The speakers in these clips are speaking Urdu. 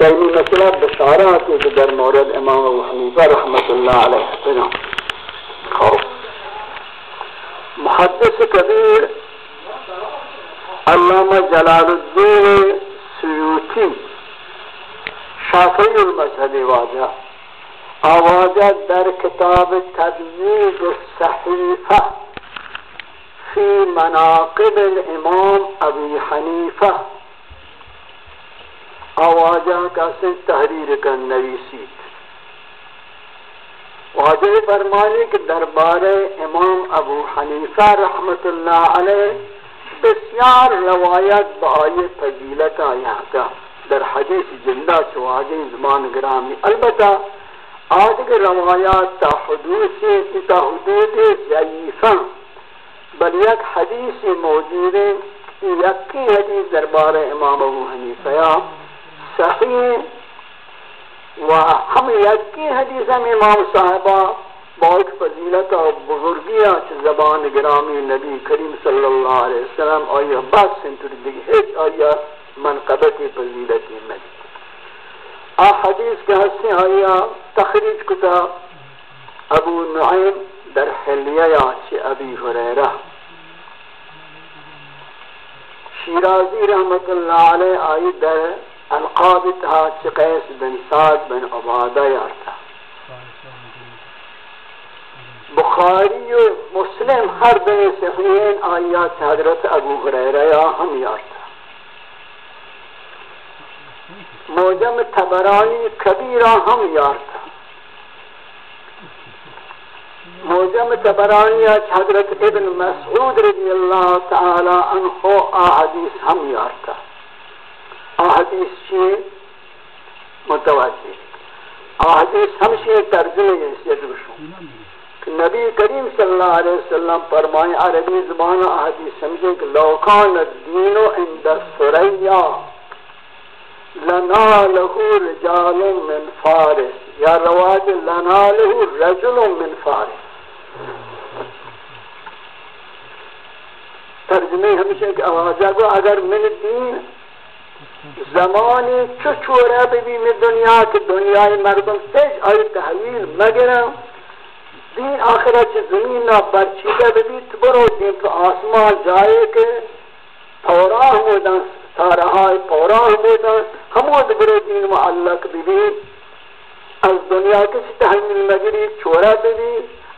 سیمی مسئلہ بشارات کے در مورد امام ابو حنیفہ رحمت اللہ علیہ محدث کبیر علامہ جلال الدین سیوتی شافعی المذہب واجہ آواجہ در کتاب تدویج صحیفہ فی مناقب الامام ابی حنیفہ آواجہ کا سے تحریر کا نویسیت واجہ فرمانی کہ دربار امام ابو حنیفہ رحمت اللہ علیہ بسیار روایت بآئی فضیلت یہاں کا در حدیث جندہ چواجہ زمان گرامی۔ البتہ آج کے روایات تا حدود سے تا حدود ضعیفہ بل یک حدیث موجود یکی حدیث دربار امام ابو حنیفہ صحیح و ہم یکی حدیث ہم امام صاحبہ بہت فضیلت و بزرگی چھ زبان گرامی نبی کریم صلی اللہ علیہ وسلم آیا بس سنتر دیگی ہیچ آیا منقبت فضیلت نبی آ حدیث کے حصے آیا تخریج کتا ابو نعیم در حلیہ چھ ابی حریرہ۔ شیرازی رحمت اللہ علیہ آئی در القاب تھا چقیس بن سعد بن عبادہ یارتا. بخاری و مسلم ہر دن صحیحین آیات حضرت ابو حریرہ یا ہم یارتا. موجم تبرانی کبیرہ ہم یارتا. موجم تبرانی حضرت ابن مسعود رضی اللہ تعالی عنہ آحدیث ہم یارتا. احادیث چیئے متوجہ احادیث ہم ہمشہ ترجمہ ہے اس یدرشوں کہ نبی کریم صلی اللہ علیہ وسلم فرمائے، عربی زبان احادیث سمجھیں کہ لوکان الدین عند سریا لنا لنالہ رجال من فارس. یا رواج، لنا لنالہ رجل من فارس. ترجمہ ہمشہ کہ آوازہ کو اگر من دین زمانی چو چورا ببی می دنیا که دنیای مردم تیج آی تحویل مگرم دین آخرت چه زمین نا برچیده ببی تو برو دین تو آسمان جائے که پوراه بودن سارهای پوراه بودن. همود برو دین معلق ببی از دنیا کسی تحویل مگری چورا ببی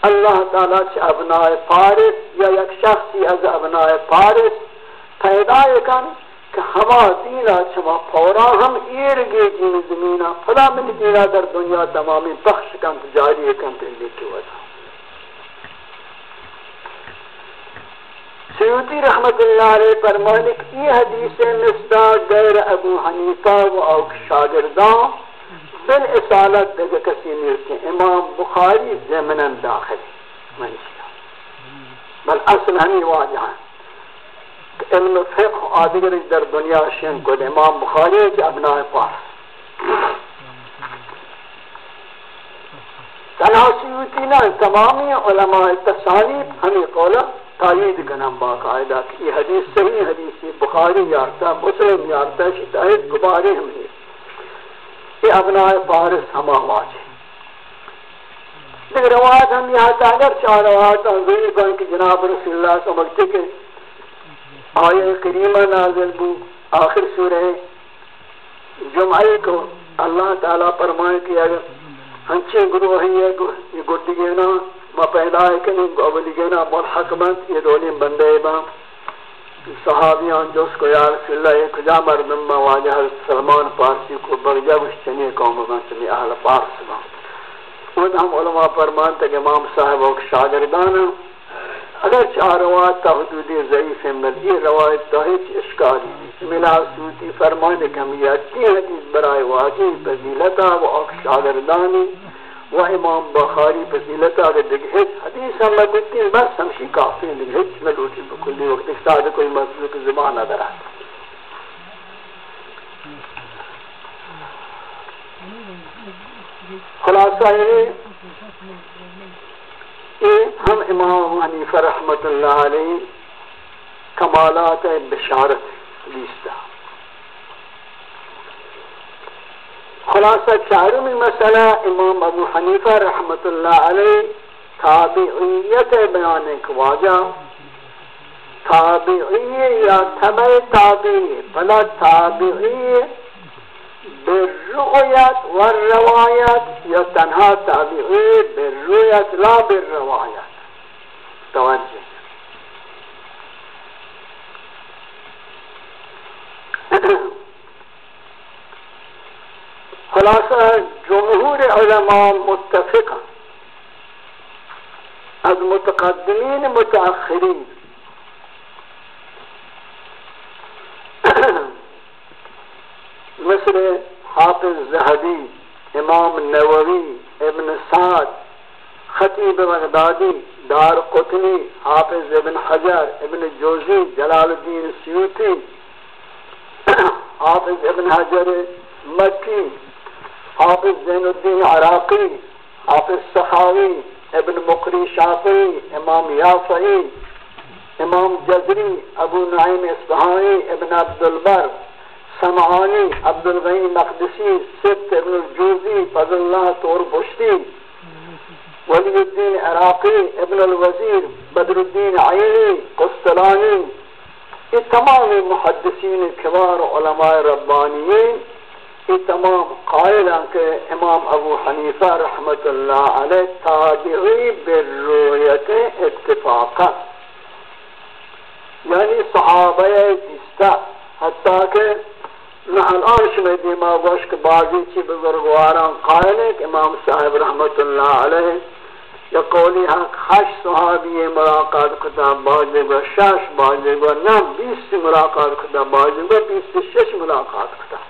اللہ تعالی چه ابناء فارس یا یک شخصی از ابناء فارس پیدا کن کہ ہما دینا چما پورا ہم ایر گے جین زمینہ فلا من دینا در دنیا تمامی بخش کن، جاری کن پہلے کی وجہ سیوتی رحمت اللہ علیہ فرمانے کہ یہ حدیث مصدا غیر ابو حنیفہ و اوک شاگردان بل اصالت دیگه کسی نیرتے امام بخاری زمنن داخل منشیہ بل اصل ہمیں واجہ علم فقه آدگر در دنیا شین کد امام بخاری کے ابناء پاس تناسیوتی نا، تمامی علماء تصانیب ہمیں قولا تایید کنم باقاعدہ کہ یہ حدیث صحیح حدیث بخاری یارتا، مسلم یارتا شتاہد گبارے ہمیں یہ ابناء فارس ہما واجہ لیکن روایت ہم یہاں تاگر چاہ روایت ہم ضروری کن کہ جناب رسول اللہ سمجھتے کہ آیه کریمه نازل بو آخر سورہ جمعہ کو اللہ تعالی فرمائے کہ اگر ہنچے گروہ ہیں، یہ گٹی گینا ما پیدا ہے کہ نہیں اولی گینا ملحق مند یہ دولی بندے با صحابیان جو اس کو یا رسول اللہ ایک جا مردم با واجہ سلمان پارسی کو برجا گشتنی قوم با چمی اہل پارس با ان ہم علماء فرمانتے کہ امام صاحب و شاگردان ہیں۔ اگر چاہ روایت تا حدود ضعیف مل یہ روایت تا ہیچ اشکالی ملا سوتی فرمانے کہ ہم یادتی حدیث برائے واجی فضیلتا و اکشاگردانی و امام بخاری فضیلتا اگر دیکھ ہیچ حدیث ہم لگتی بس ہمشی کافی ہیں. دیکھ ہیچ ملوٹی بکلی وقت اکتاد کوئی مسئلہ کی زبان ادھر آتا. خلاصہ یہ ہم امام حنیفہ رحمت اللہ علیہ کمالات بشارت لیستا۔ خلاصہ چارمی مسئلہ امام ابو حنیفہ رحمت اللہ علیہ تابعیت بیان ایک واجہ۔ تابعی یا تبع تابعی، بلا تابعی بالرؤیت والروایت یا تنها تابعی بالرؤیت لا بالروایت توجہ۔ خلاصہ، جمہور علماء متفق از متقدمین متأخرین۔ مثل حافظ زہدی، امام نووی، ابن سعد، خطیب بغدادی دار قطنی، حافظ ابن حجر، ابن جوزی، جلال الدین سیوتی حافظ ابن حجر مکی، حافظ زین الدین عراقی، حافظ سخاوی ابن مقری شافعی، امام یافعی، امام جزری، ابو نعیم اصبحانی ابن عبدالبر سمعانی عبدالغی مقدسی ست ابن الجوزی فضل اللہ طور بشتی۔ ولی الدین عراقی ابن الوزیر بدر الدین عینی، قسطلانی، یہ تمام محدثین کبار علماء ربانیین، یہ تمام قائل ہیں کہ امام ابو حنیفہ رحمت اللہ علیہ تابعی بالرویت اتفاقا یعنی صحابہ دیستا حتیٰ کہ نہ الان شمی دیما گوش کہ بعضی چی بزرگواران قائل ہیں کہ امام صاحب رحمت اللہ علیہ یا قولی ہاں خش صحابی ملاقات کتا بعضی گو شش بعضی گو نم بیس ملاقات کتا بعضی گو بیس شش ملاقات کتا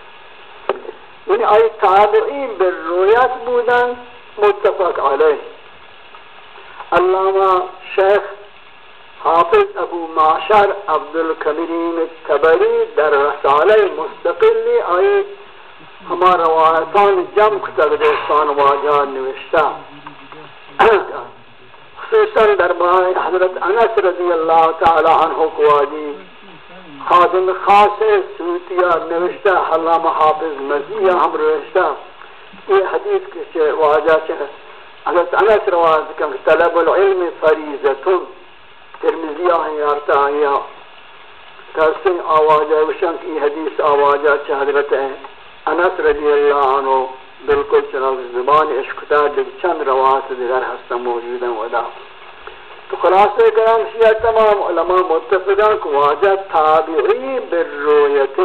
یعنی آئی تابعین بالرویت بودن، متفق علیہ۔ علامہ شیخ حافظ ابو معشر عبدالکبرین تبری در رسالہ مستقلی آئی ہما روایتان جمع کتر دیستان واجان نوشتا خصوصا در بائی حضرت انس رضی اللہ تعالی عنہ کو آجی۔ خادم خاص سوتیا نوشتہ علامہ حافظ مزیہ ہم روشتہ یہ حدیث کے واجہ چھ حضرت انس روایت کہ طلب العلم فریضۃ ترمذیہ ہیں یارتا آیا کسن آوازہ وشن کی حدیث آوازہ چھ حضرت انس رضی اللہ عنہ۔ بالکل چنانچہ زبان عشق تا چند روایت دیگر ہستہ موجود ہیں، ودا۔ تو خلاصہ کرام شیعہ تمام علماء متفقان کو واجہ تابعی بالرویت۔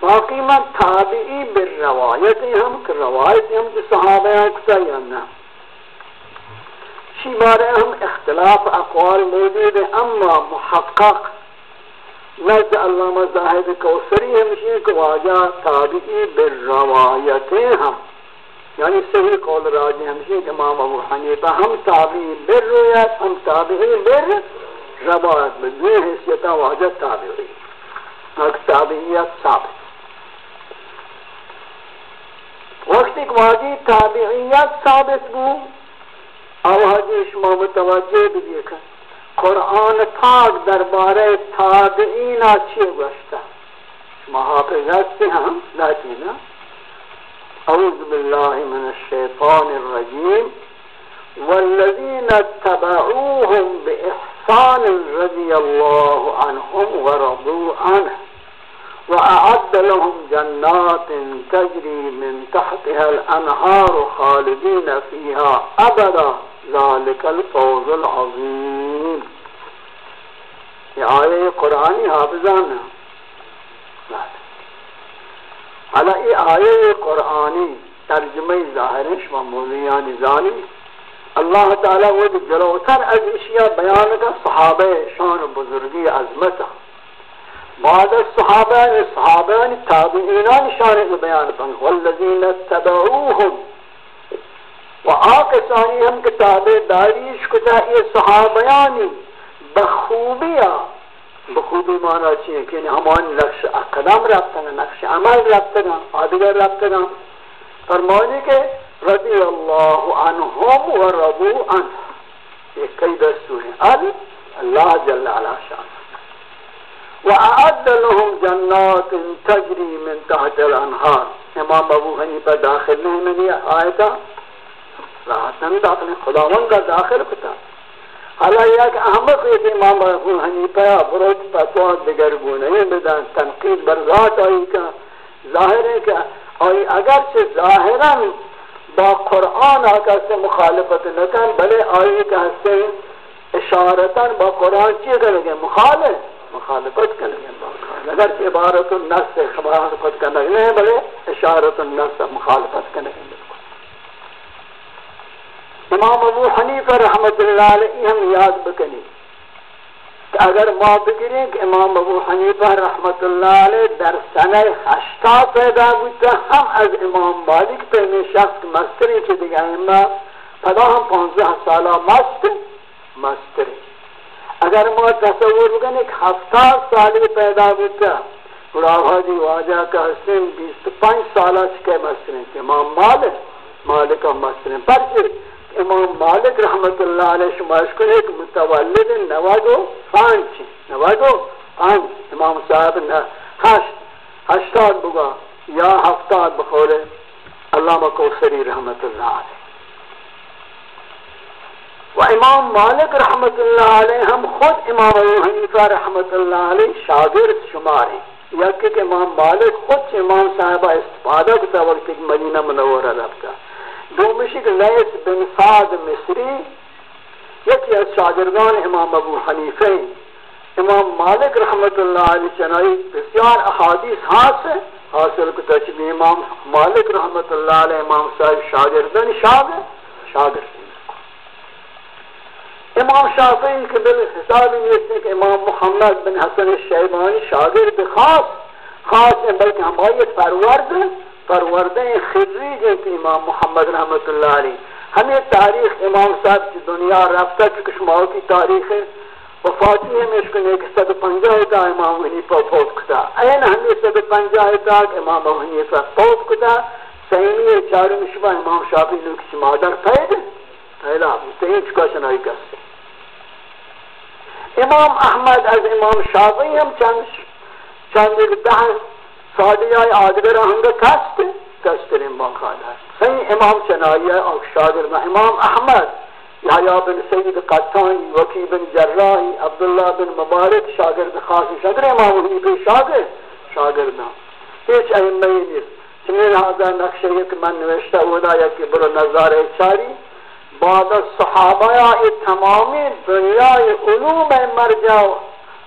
باقی من تابعی بالروایت ہم، کہ روایت ہم کہ صحابہ اکتا یا نا شی بارے ہم اختلاف اقوال موجود ہیں، اما محقق نزد علامہ زاہد کوسری ہمشی کہ واجہ تابعی بالروایت ہم۔ یعنی صحیح قول راجی ہمشی کہ امام ابو حنیفہ، ہم تابعی بر رویت ہم تابعی بر روایت میں دوی حیثیتا واجہ تابعی۔ اگر تابعیت ثابت۔ وقت ایک واجی تابعیت ثابت بو آوازی شما متوجہ بھی دیکھا قرآن پاک دربارے تابعین اچھی گوشتا شما حافظت سے ہم لیکن أعوذ بالله من الشيطان الرجيم والذين اتبعوهم بإحسان رضي الله عنهم ورضوا عنه وأعد لهم جنات تجري من تحتها الأنهار خالدين فيها أبدا. ذلك الفوز العظيم. یہ آیه قرآنی حافظان حالا ای آیه قرآنی ترجمه ظاهرش و مولیان زانی. اللہ تعالی وہ جلوتر از اشیاء بیان کا صحابہ شان بزرگی عظمت. بعد الصحابہ صحابہ تابعین شان بیان پن والذین اتبعوهم. و آقسانی ہم کتاب داریش کتا یہ صحابیانی بخوبیہ بخوبی مانا چیئے کہ یعنی ہمان نقش اقدام رابطہ نقش عمل رابطہ گا آدگر رابطہ فرمانی کہ رضی اللہ عنہم و رضو عنہ، یہ کئی دستور ہیں۔ آدھی اللہ جل علا شان۔ وَأَعَدَّ لَهُمْ جَنَّاتٍ تَجْرِي مِنْ تَحْتِ الْأَنْهَارِ امام ابو حنیفہ داخل نہیں منی آیتا راحت نہیں داخل خداون کا داخل کتا۔ حالا یا کہ احمد یہ امام ابو حنیفہ بروج پتوا دیگر گونے بدن تنقید برزات آئی کا۔ ظاہر ہے کہ آئی اگر سے ظاہراً با قرآن آکا سے مخالفت نکن، بلے آئی کہ ہستے اشارتاً با قرآن چی کریں گے مخالف، مخالفت کریں گے اگر کہ عبارت النس سے مخالفت کرنے گے بلے اشارت النس سے مخالفت کرنے گے امام ابو حنیفہ رحمت اللہ علیہ ہم یاد بکنی کہ اگر ما بگریں کہ امام ابو حنیفہ رحمت اللہ علیہ در سنہ ہشتا پیدا بودتا، ہم از امام مالک پہ میں شخص مستری چی دیگا اما پدا ہم پانزہ سالہ مست، مستری۔ اگر ما تصور بگن ایک ہفتہ سالی پیدا بودتا قرآبہ جی واجہ کا حسن بیست پانچ سالہ چکے مستری، امام مالک مالک مستری۔ پر چلی امام مالک رحمت اللہ علیہ شمارش کو ایک متولد نوادو پانچ نوادو پانچ امام صاحب ہشت، ہشتاد بگا یا ہفتاد بخور علامہ کوسری رحمت اللہ علیہ۔ و امام مالک رحمت اللہ علیہ ہم خود امام ابو حنیفہ رحمت اللہ علیہ شاگرد شمار ہیں۔ یا کہ امام مالک خود امام صاحبہ استفادہ کتا وقت مدینہ منورہ رفتا دومشی کہ لیس بن سعد مصری یکی از شاگردان امام ابو حنیفہ امام مالک رحمت اللہ علیہ چنائی بسیار احادیث حاصل حاصل کو تجمی امام مالک رحمت اللہ علیہ امام صاحب شاگردن شاگرد شاگرد. امام شافعی کے بل حساب یہ ہے کہ امام محمد بن حسن الشیبانی شاگرد خاص خاص ہیں بلکہ ہماری پرورد. پروردہ خضری جو جیتی امام محمد رحمت اللہ علیہ، ہمیں تاریخ امام صاحب کی دنیا رابطہ کی کشماؤ کی تاریخ ہے۔ وفاتی ہے میں اس کو نیک صد پنجہ تا امام حنیفہ فوت کتا۔ این ہمیں صد پنجہ تا امام حنیفہ فوت کتا۔ سہیمی چاروں شبہ امام شافی نے کسی مادر پید، پہلا تین چکا چنائی کرتے۔ امام احمد از امام شافی ہم چند چند ایک دہن سادی آئی آدگر ہنگا کست کست ریم باقاعدہ صحیح امام چنائی ہے، اور شاگر امام احمد، یحییٰ بن سید قطانی، وکی بن جراحی، عبداللہ بن مبارک شاگرد خاصی شاگر امام حنیفی شاگر شاگر نا ہیچ اہمی نیست چنین حاضر نقشہ یک من نوشتہ ہودا یا کہ برو نظار چاری، بعد الصحابہ یہ تمامی دنیا علوم مرجع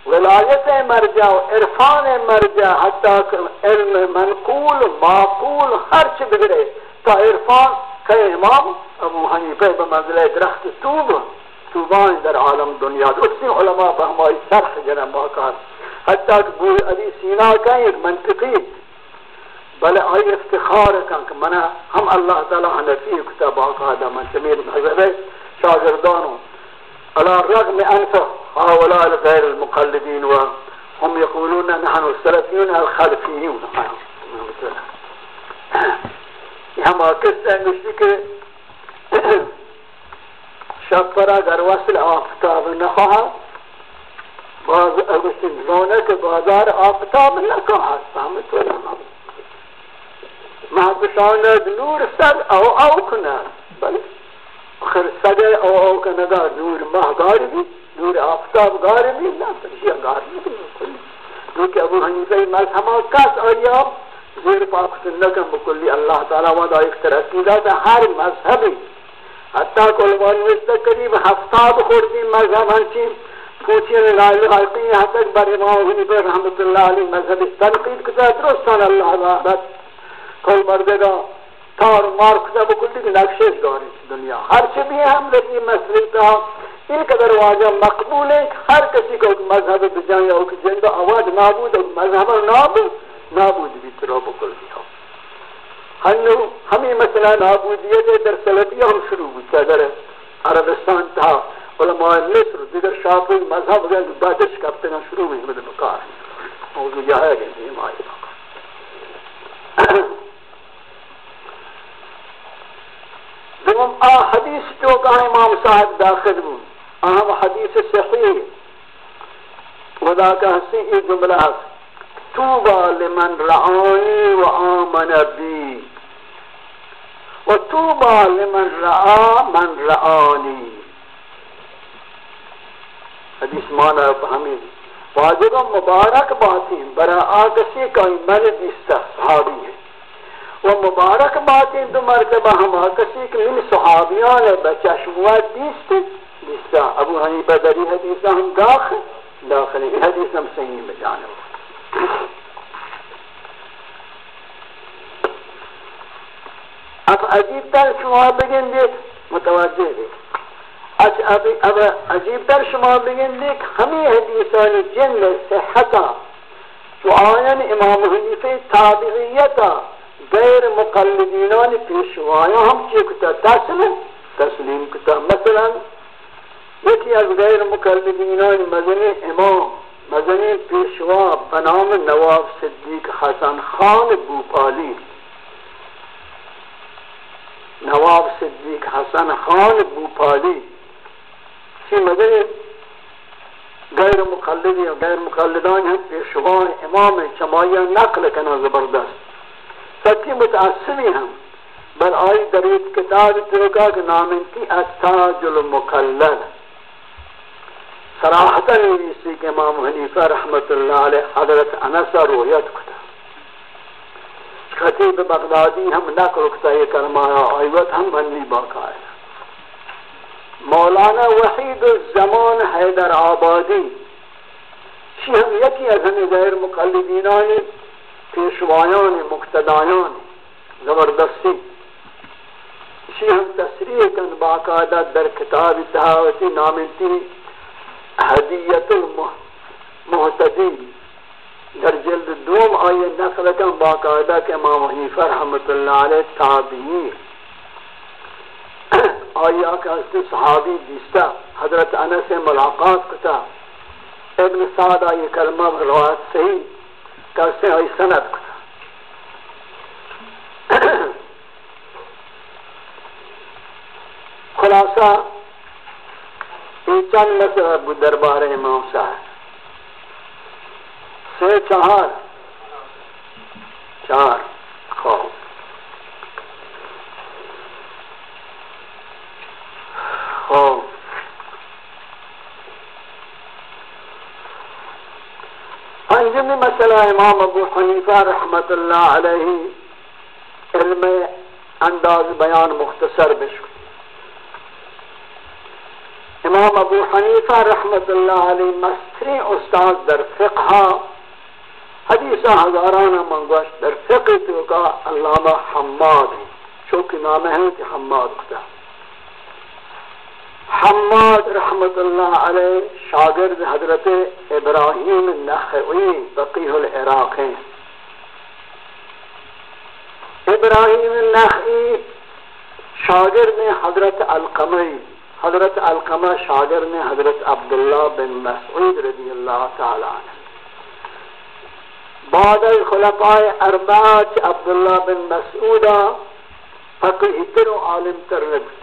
ولایت مرجع و عرفان مرجع حتی علم منقول، معقول ہر چی بگرے تا عرفان کہ امام ابو حنیفہ بمنزل درخت توب توبان در عالم دنیا اسی علماء بہمائی شرح جنم باقار حتی کہ بوئی علی سینا کا ایک منطقی. بل آئی افتخار کن کہ منا ہم اللہ تعالی حنفی کتاب باقار من شمیر نظر شاگردانوں على الرغم أنف هؤلاء الغير المقلدين وهم يقولون نحن السلفيون الخلفيون مشتی کے شب پر اگر وصل آفتاب نخواہ باز اگستی زونه که بازار آفتاب نخواهد فهمت ولا ما بشاند نور سر أو أو کند بله آخر سگے او او کنگا نور ماہ گاری بھی، نور آفتاب گاری بھی نا پرشیہ گاری بھی کیونکہ ابو حنیفہ مذہبہ کس آیا؟ زیر پاک سنکم بکلی اللہ تعالی وعدہ اختراع کی ذات ہر مذہبی۔ حتی کلمان وسط قریب ہفتاد خوردی مذہب ہنچی پوچھیں لائل حقی یہاں تک بر امام حنیفہ رحمت اللہ علیہ مذہب تنقید کتا درستان اللہ عبادت۔ کل مردگا تار مار کتا بکل دیگه نقشش داری دنیا. هر چی بھی ہم لگی مسئلے کا این قدر واجہ مقبول ہے ہر کسی کو مذہب بجائیں یا کہ جندہ آواز نابود اور مذہب نابود نابود بھی ترہ بکل دیا ہنو ہمیں مسئلہ نابودیت در سلطیہ ہم شروع ہوتا در عربستان تھا، علماء مصر، دیگر شافی مذہب گئے بادش کرتے ہیں، شروع ہوئی مدن مکار موضوع یہ ہے کہ یہ مائی دوم آ حدیث جو کہا امام صاحب داخل ہوں اہم حدیث صحیح ودا کا حسی ای جملہ توبا لمن رعانی و آمن آمن بی۔ و توبا لمن رعا من رعانی حدیث مانا ہمیں۔ واجب مبارک باتیں۔ برا آگسی کا من دیستا صحابی ہے و مبارک بات باتیں دو مرتبہ ہم آگسی کہ من صحابیان بچہ شموات دیستے دیستا ابو حنیفہ دری حدیثہ ہم داخل. داخل ہیں حدیث ہم صحیح میں بجانے اب عجیب تر شما بگن دیکھ متوجہ دیکھ اب اب عجیب تر شما بگن دیکھ ہمیں حدیثان جن صحتا. تو آیان امام حنیفی تابعیتا. غیر مقلدینان پیشوایا ہم چی کتا تسلیم تسلیم کتا مثلا یکی از غیر مقلدینان مدنی امام، مدنی پیشوا بنام نواب صدیق حسن خان بوپالی. نواب صدیق حسن خان بوپالی. چی مدنی غیر مقلدی و غیر مقلدان هم پیشوان امام چمائی نقل کنا زبردست. سچی متعصبی هم بل آئی درید کتاب ترکا کہ نامنتی اتاج المقلد صراحتا نیسی کہ امام حنیفہ رحمت اللہ علیہ حضرت انسا رویت کتا۔ خطیب بغدادی ہم نقل کتا یہ کرمایا، آئیوت ہم بنی باقا مولانا وحید الزمان حیدر آبادی، چی ہم یکی از ہمیں غیر مقلدینانی پیشوایان، مقتدایان، زبردستی. چی ہم تصریح کن باقاعدہ در کتاب تحاوتی نامنتی حدیت المحتدی در جلد دوم آئیے نقل کن باقاعدہ کہ امام حنیفہ رحمت اللہ علیہ تابعی. آیا کہ اس صحابی دیستا حضرت انس سے ملاقات کتا، ابن سعد آئی کلمہ روایت صحیح. کہ اس سے آئی سند کتا خلاصہ، یہ چند مسئلہ دربار امام صاحب سے چہار۔ چار خوف مسئلہ امام ابو حنیفہ رحمت اللہ علیہ علم انداز بیان مختصر بشک امام ابو حنیفہ رحمت اللہ علیہ مستری استاد در فقہ حدیثہ ہزارانہ منگوش در فقہ تو کا علامہ حماد چونکہ نام ہے کہ حماد کتا حماد رحمت اللہ علیہ شاگرد حضرت ابراہیم نخعی بقیہ العراق ہیں۔ ابراہیم نخعی شاگرد حضرت القمی حضرت القمہ شاگرد حضرت عبداللہ بن مسعود رضی اللہ تعالی عنہ۔ بعد الخلفاء اربعہ، عبداللہ بن مسعودہ فقہ تر و عالم تر نبت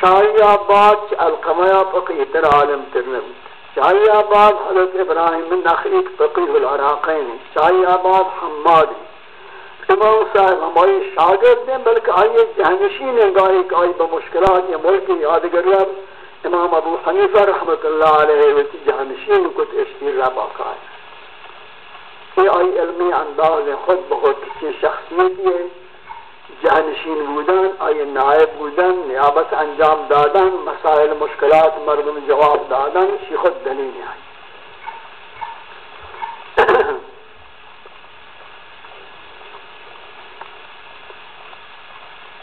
شاہی آباد القمیا فقی تر عالم ترنم شاہی آباد حضرت ابراہیم نخیق فقی العراقین۔ شاہی آباد حماد۔ امام صاحب ہماری شاگرد ہیں، بلکہ آئیے جہنشین ہیں گاہی کہ آئی بمشکلات یا ملک یادگر رب۔ امام ابو حنیفہ رحمت اللہ علیہ ویسی جہنشین کو تشتیر رب آقا ہے۔ یہ آئی علمی انداز خود بہت کسی شخصیتی ہے۔ جہنشین بودن، آئی نائب بودن، نیابت انجام دادن، مسائل، مشکلات مردم جواب دادن، شی خود دلیل آئی۔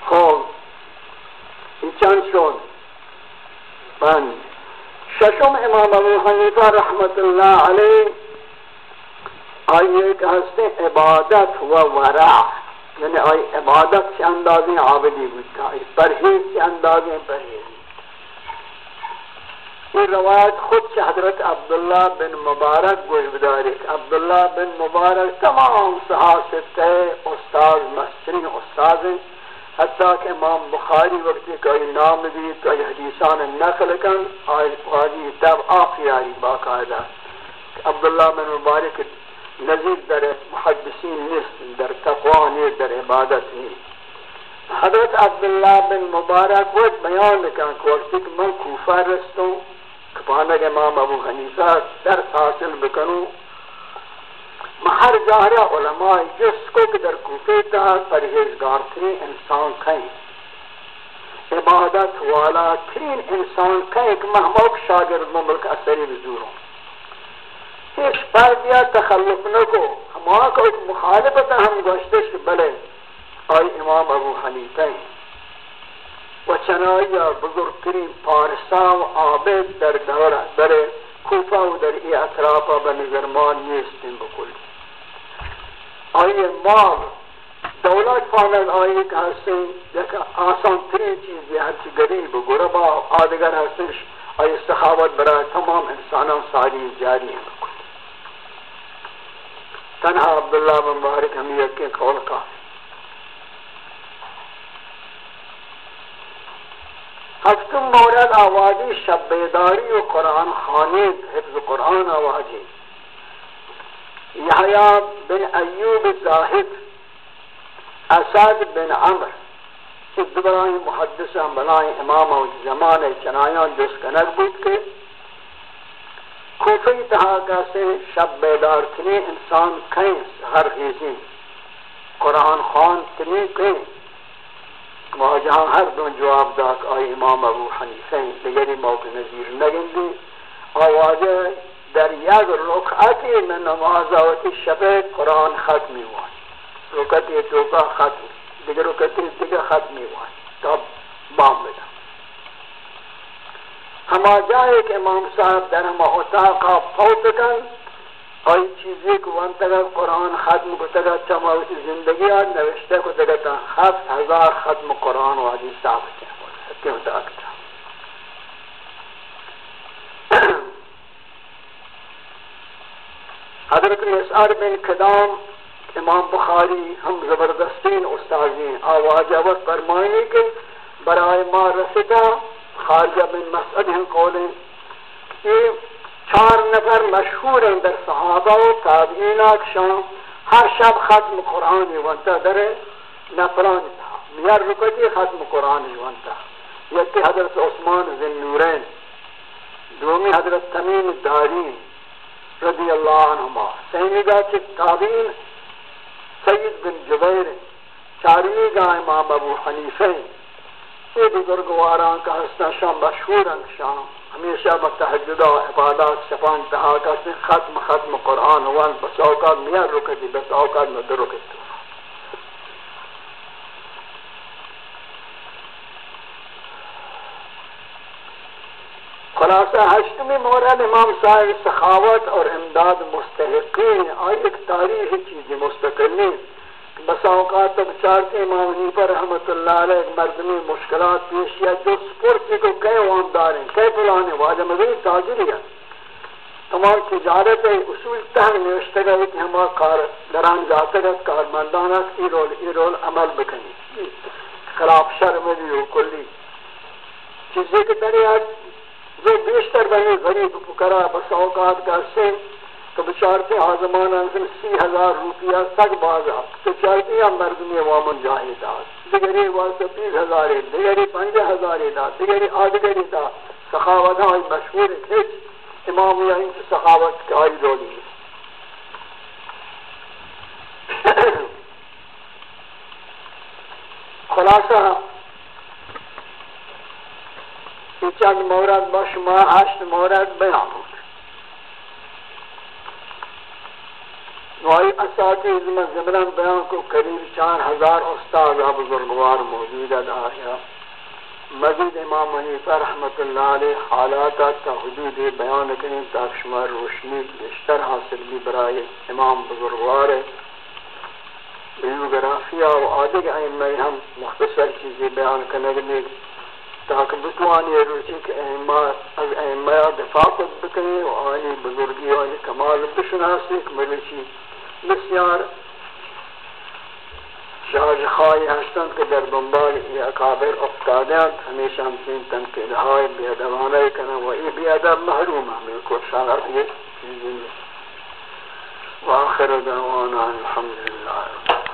خوب این چند شد؟ من ششم امام ابو حنیفہ رحمت اللہ علیہ آئیے کہ ہستے عبادت و ورع۔ یعنی آئی عبادت سے اندازیں عابدی بودتا آئی پرہیز سے اندازیں پرہیز یہ روایت خود سے حضرت عبداللہ بن مبارک گوش بدارک عبداللہ بن مبارک تمام صحاست ہے استاذ مسترین استاذ ہیں۔ حتیٰ کہ امام بخاری وقتی کوئی نام دی تو یہ حدیثان نقل کن، آئی قواجی تب آخی آئی باقاعدہ۔ عبداللہ بن مبارک نزید در محدثین نیست در تقوان در عبادت نہیں حضرت عبداللہ بن بیان کن کہ وقتی کہ من کوفہ رستوں کپانک امام ابو حنیفہ در حاصل بکنوں ہر جاہرہ علماء جس کو کہ در کوفے تا پرہیزگار تھے انسان کہیں عبادت والا ترین انسان کہیں کہ محمود شاگرد مملک اثری بزوروں ہیچ پردیا تخلف نکو ہما کو ایک مخالفت ہم گوشتش بلے۔ آئی امام ابو حنیفہ و چنائی بزرگترین پارسا و عابد در دورہ در کوفہ و در ای اطرافہ بنظرمان نیستن بکلی آئی مال دولت فانل آئی کہ ہستیں یک آسان ترین چیز یہ ہر چی گریب گربا آدگر ہستش آئی سخاوت برای تمام انسانوں ساری جاری ہیں۔ تنہا عبداللہ مبارک ہم یکی قول کا؟ ہفتم مورد آوازی شب بیداری و قرآن خانی حفظ قرآن آوازی۔ یحییٰ بن ایوب زاہد، اسد بن عمر، کہ دبرائی محدثہ بلائی امام و زمان چنایان جس کنک بود کے کوفی تحاکہ سے شب بیدار تنی انسان کہیں ہر خیزی قرآن خان تنی کہیں۔ جہاں ہر دون جواب داک آئی امام ابو حنیفہ دیگری یعنی موقع نظیر نگندی آوازہ در یک رکعتی من نماز آوتی شب قرآن ختمی وان رکعتی توقع ختم۔ دیگر رکعتی دیگر ختمی وان تا بام بدا ہما جائے کہ امام صاحب در ہما اتاقا فوت کن آئی چیزی کو وان قرآن ختم کو تگا چما اسی زندگی آد نوشتے کو تگا تا ہفت ہزار ختم قرآن و حدیث ثابت ہے سکتے اتاق حضرت مسعر بن کدام، امام بخاری، ہم زبردستین استاذین آواز وقت فرمائیں کہ برائے ما رسدہ خارجہ بن مسعد ہیں قولیں۔ یہ چار نفر مشہور ہیں در صحابہ و تابعین اکشان ہر شب ختم قرآن وانتا در نفران تھا۔ میار رکتی ختم قرآن وانتا یکی حضرت عثمان ذن نورین۔ دومی حضرت تمیم دارین رضی اللہ عنہما۔ سہمی گا کہ تابین سید بن جبیر۔ چاروی گا امام ابو حنیفہ یہ بزرگواران کا حسنہ شام مشہور انگ شام ہمیشہ متحجدہ عبادات شفان تحاکہ سے ختم ختم قرآن وان بس اوقات میار رکتی، بس اوقات میں در رکتی. خلاصہ ہشتمی مورد امام صاحب سخاوت اور امداد مستحقین. آئی ایک تاریخ چیزی مستقلی بس اوقات تک چارتے امام حنیفہ رحمت اللہ علیہ ایک مردمی مشکلات پیش یا جو سپورتی کو کئے واندار ہیں کئے پلانے واجہ مزید تاجری ہے تمام تجارت اصول تہم نوشتے گا کہ ہما کار دران جاتے گا کارمندانہ ای رول ای رول عمل بکنی۔ خراب خلاف شرم دیو کلی۔ چیزیں کہ دریا جو بیشتر بنی، غریب پکرا بس اوقات کا سے تو بچارتے آزمان ہاں انسل سی ہزار روپیہ سگ بازا تو چارتی ہم مردمی وامن جاہی دا۔ دیگری واسطہ تیس ہزار دیگری پنج ہزار دا دیگری آدگری دا۔ سخاوت آئی مشہور ہے امام یا ان سخاوت کی آئی رولی۔ خلاصہ چند مورد با شما هشت مورد بیان۔ بود نوائی میں زمران بیان کو قریب چار ہزار استاد بزرگوار موجود ہے مزید امام حنیفہ رحمت اللہ علیہ حالات تا حدود بیان کریں تاک شما روشنی بیشتر حاصل بھی برائے امام بزرگوار بیوگرافیہ و آدھگ ائمہ ہم مختصر چیزیں بیان کرنے کے لیے تاکہ بتوانی روچی کہ از ائمہ دفاع خود و آنی بزرگی و آنی کمال بشناسی کہ ملچی بسیار شاج خواهی هستند که در بمبال ای اکابر افتادند. همیشه ہم سین تنقید ہائی بیادبانے کرنا و این بیادب محروم هم بلکل ہمیں یک چیزی نیست. و آخر دعوانا الحمدلله.